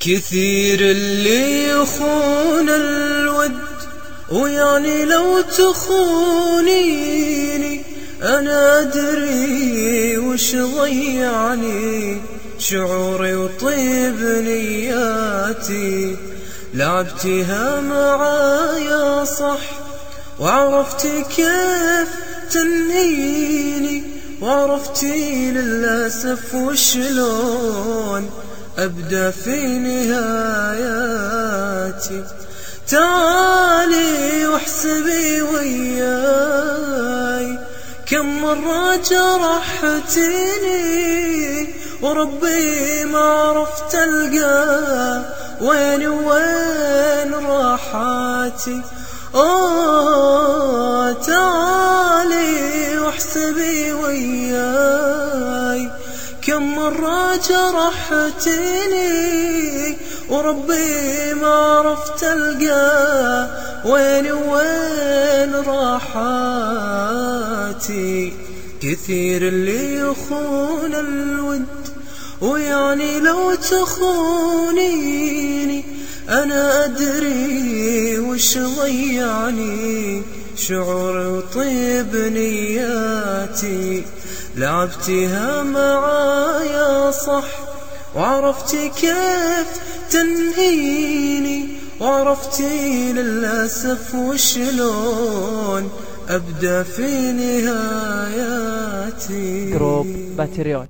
كثير اللي يخون الود ويعني لو تخونيني أنا أدري وش ضيعني شعوري وطيب نياتي. لعبتها معايا صح وعرفتي كيف تنهيني. وعرفتي للأسف وشلون أبدأ في نهاياتي. تعالي واحسبي وياي. كم مرة جرحتني وربي ما عرفت ألقى وين وين راحاتي أوه واحسبي وياي. كم مرة جرحتني وربي ما عرفت ألقى. وين وين راحاتي؟ كثير اللي يخون الود. ويعني لو تخونيني أنا أدري وش ضيعني شعور وطيب نياتي. لعبتها معايا صح وعرفتي كيف تنهيني. وعرفتي للأسف وشلون أبدأ في نهاياتي. group Patriot